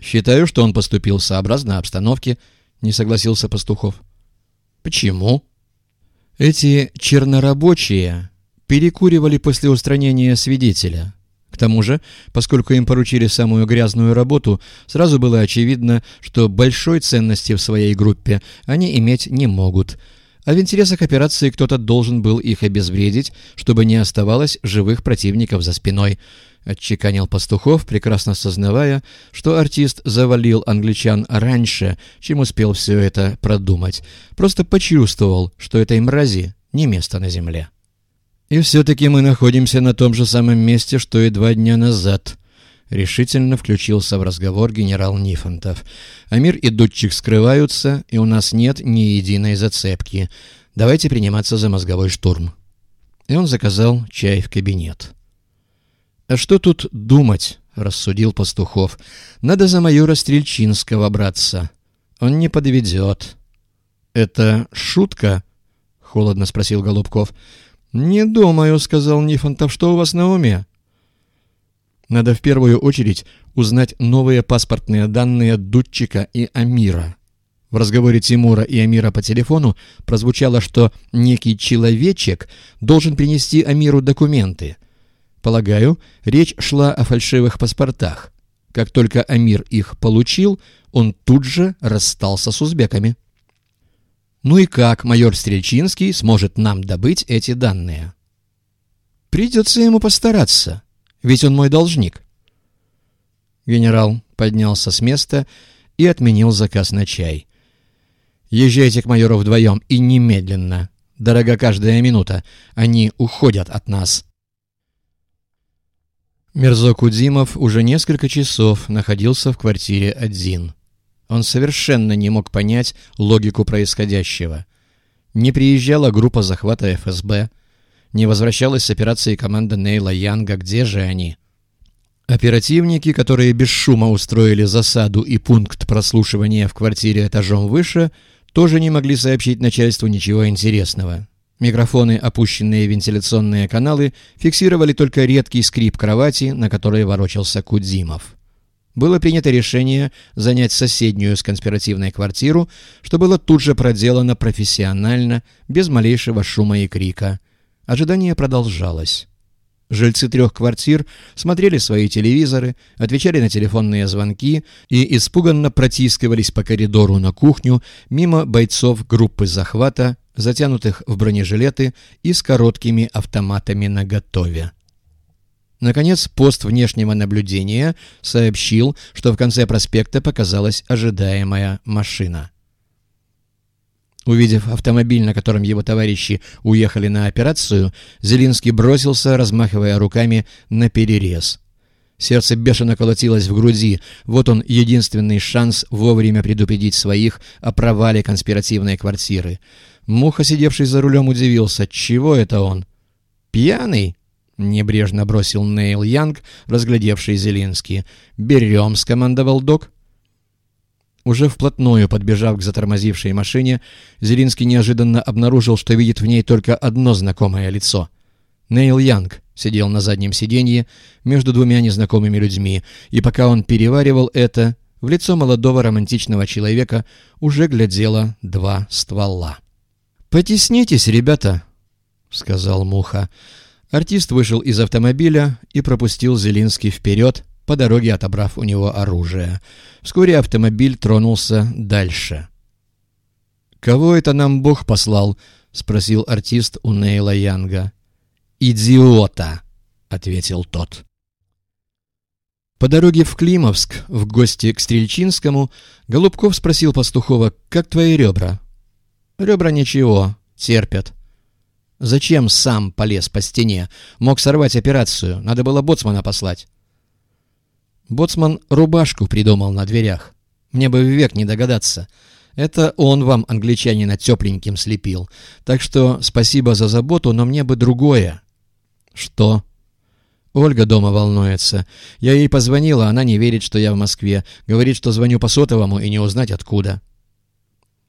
Считаю, что он поступил сообразно обстановке, не согласился Пастухов. Почему? Эти чернорабочие перекуривали после устранения свидетеля. К тому же, поскольку им поручили самую грязную работу, сразу было очевидно, что большой ценности в своей группе они иметь не могут. А в интересах операции кто-то должен был их обезвредить, чтобы не оставалось живых противников за спиной –— отчеканил Пастухов, прекрасно сознавая, что артист завалил англичан раньше, чем успел все это продумать. Просто почувствовал, что этой мрази не место на земле. «И все-таки мы находимся на том же самом месте, что и два дня назад», — решительно включился в разговор генерал Нифонтов. «Амир и Дудчик скрываются, и у нас нет ни единой зацепки. Давайте приниматься за мозговой штурм». И он заказал чай в кабинет. «А что тут думать?» — рассудил Пастухов. «Надо за майора Стрельчинского браться. Он не подведет». «Это шутка?» — холодно спросил Голубков. «Не думаю», — сказал Нифонтов. «Что у вас на уме?» «Надо в первую очередь узнать новые паспортные данные Дудчика и Амира». В разговоре Тимура и Амира по телефону прозвучало, что некий человечек должен принести Амиру документы — Полагаю, речь шла о фальшивых паспортах. Как только Амир их получил, он тут же расстался с узбеками. Ну и как майор Стрельчинский сможет нам добыть эти данные? Придется ему постараться, ведь он мой должник. Генерал поднялся с места и отменил заказ на чай. «Езжайте к майору вдвоем и немедленно. Дорога каждая минута. Они уходят от нас». Мерзок Удимов уже несколько часов находился в квартире один. Он совершенно не мог понять логику происходящего. Не приезжала группа захвата ФСБ, не возвращалась с операции команда Нейла Янга, где же они? Оперативники, которые без шума устроили засаду и пункт прослушивания в квартире этажом выше, тоже не могли сообщить начальству ничего интересного. Микрофоны, опущенные вентиляционные каналы, фиксировали только редкий скрип кровати, на которой ворочался Кудзимов. Было принято решение занять соседнюю с конспиративной квартиру, что было тут же проделано профессионально, без малейшего шума и крика. Ожидание продолжалось. Жильцы трех квартир смотрели свои телевизоры, отвечали на телефонные звонки и испуганно протискивались по коридору на кухню мимо бойцов группы захвата затянутых в бронежилеты и с короткими автоматами наготове. Наконец, пост внешнего наблюдения сообщил, что в конце проспекта показалась ожидаемая машина. Увидев автомобиль, на котором его товарищи уехали на операцию, Зелинский бросился, размахивая руками, на перерез. Сердце бешено колотилось в груди. Вот он, единственный шанс вовремя предупредить своих о провале конспиративной квартиры. Муха, сидевший за рулем, удивился. Чего это он? «Пьяный?» — небрежно бросил Нейл Янг, разглядевший Зелинский. «Берем», — скомандовал док. Уже вплотную подбежав к затормозившей машине, Зелинский неожиданно обнаружил, что видит в ней только одно знакомое лицо. Нейл Янг сидел на заднем сиденье между двумя незнакомыми людьми, и пока он переваривал это, в лицо молодого романтичного человека уже глядело два ствола. «Потеснитесь, ребята», — сказал Муха. Артист вышел из автомобиля и пропустил Зелинский вперед, по дороге отобрав у него оружие. Вскоре автомобиль тронулся дальше. «Кого это нам Бог послал?» — спросил артист у Нейла Янга. «Идиота!» — ответил тот. По дороге в Климовск, в гости к Стрельчинскому, Голубков спросил Пастухова, «Как твои ребра?» Ребра ничего, терпят. Зачем сам полез по стене? Мог сорвать операцию, надо было боцмана послать. Боцман рубашку придумал на дверях. Мне бы век не догадаться. Это он вам, англичанина, тепленьким слепил. Так что спасибо за заботу, но мне бы другое. Что? Ольга дома волнуется. Я ей позвонила, она не верит, что я в Москве. Говорит, что звоню по сотовому и не узнать откуда.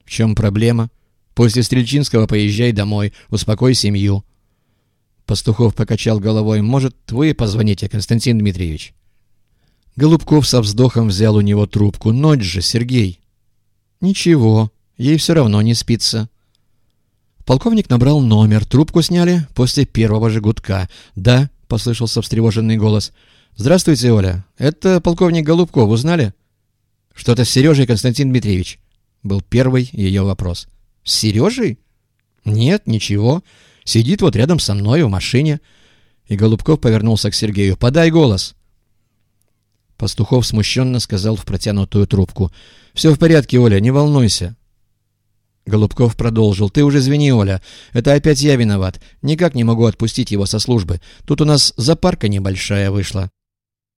В чем проблема? После Стрельчинского поезжай домой, успокой семью». Пастухов покачал головой. «Может, вы позвоните, Константин Дмитриевич?» Голубков со вздохом взял у него трубку. «Ночь же, Сергей!» «Ничего, ей все равно не спится». Полковник набрал номер, трубку сняли после первого же гудка. «Да», — послышался встревоженный голос. «Здравствуйте, Оля. Это полковник Голубков, узнали?» «Что-то с Сережей, Константин Дмитриевич?» Был первый ее вопрос. «С Сережей?» «Нет, ничего. Сидит вот рядом со мной в машине». И Голубков повернулся к Сергею. «Подай голос». Пастухов смущенно сказал в протянутую трубку. «Все в порядке, Оля, не волнуйся». Голубков продолжил. «Ты уже извини, Оля. Это опять я виноват. Никак не могу отпустить его со службы. Тут у нас запарка небольшая вышла».